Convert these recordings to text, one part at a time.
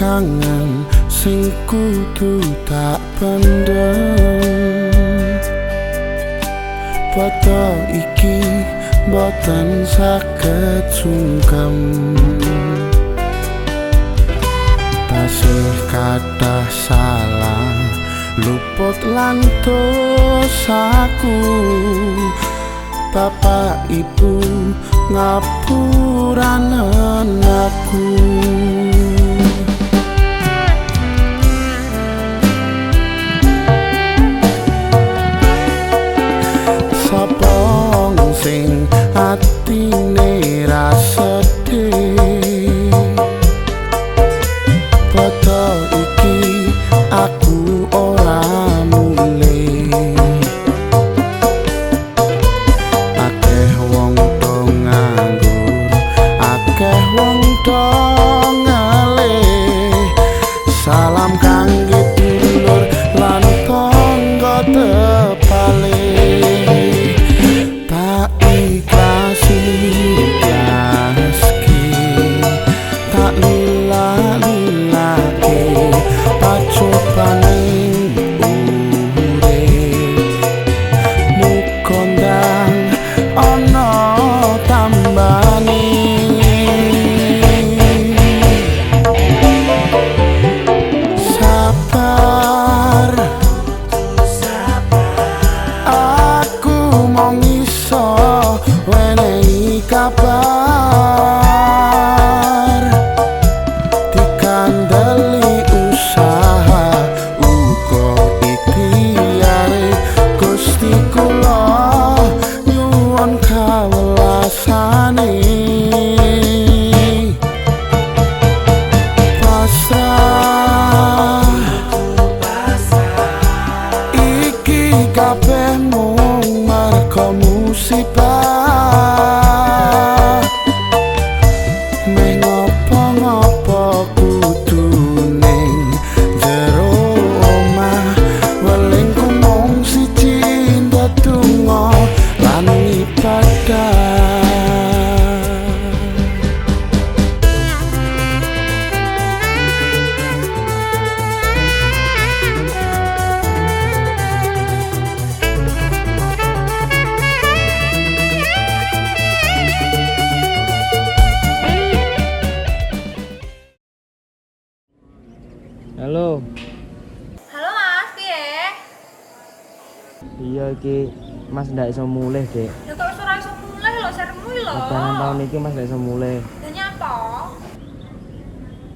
kangen sing kudu tak pendem. Foto iki boten saged sungkem. Tasih kathah salah luput lan dosaku. Bapak Ibu ngapuran anakku atine ra sedih. Foto iki aku ora mulih. Akeh wong do nganggur akeh wong do ngalih. Salam kangge dulur lan tangga wenehi kabar dikandeli usaha uga ikhtiare Gusti kula. Nyuwun kawelasane musibah Halo, Halo Mas, piye? iya iki Mas ndak iso mulih, Dek. Ya kok ora iso mulih lho, seremu lho. Lebaran tahun iki Mas ndak iso mulih. Dan nyapa?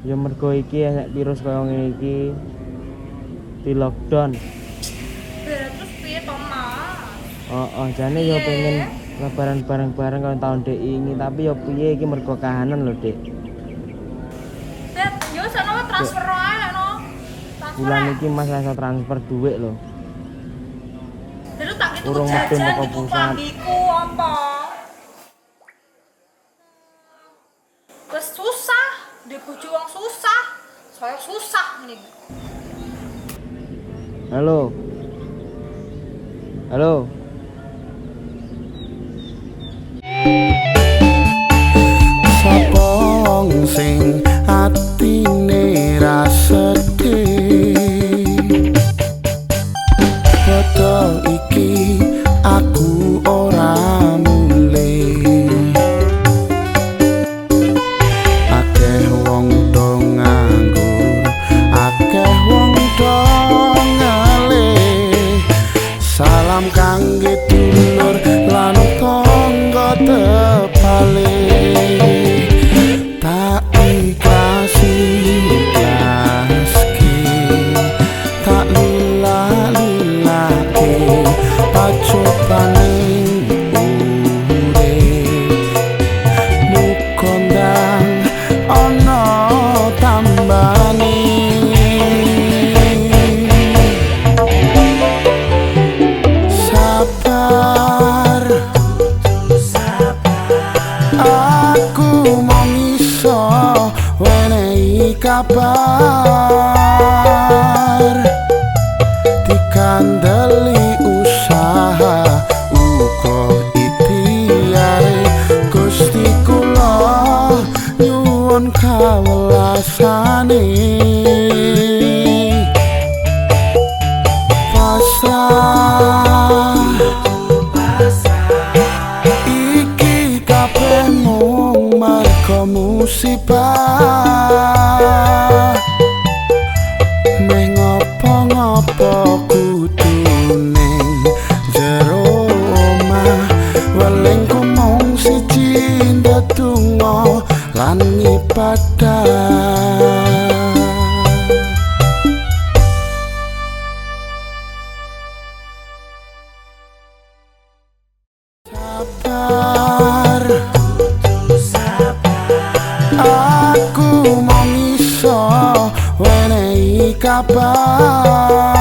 Ya mergo iki nek virus kaya ngene iki di lockdown. Lah terus piye to, Mas? Oh, oh jane ya Piye? pengen lebaran bareng-bareng kaya tahun dek ini, tapi ya piye iki mergo kahanan lho, Dek. Bet, yo sono transfer ae no. Transfer. Bulan iki Mas rasa transfer duit. Lah lu tak Urung medun teko iku pusat. klambiku apa? Wes susah, di bojo wong susah. Saya susah nih. Halo. Halo. mong iso wenehi kabar dikandeli usaha uko ikhtiare gusti kula nyuwun kawelasane musibah aku mau iso wenehi kabar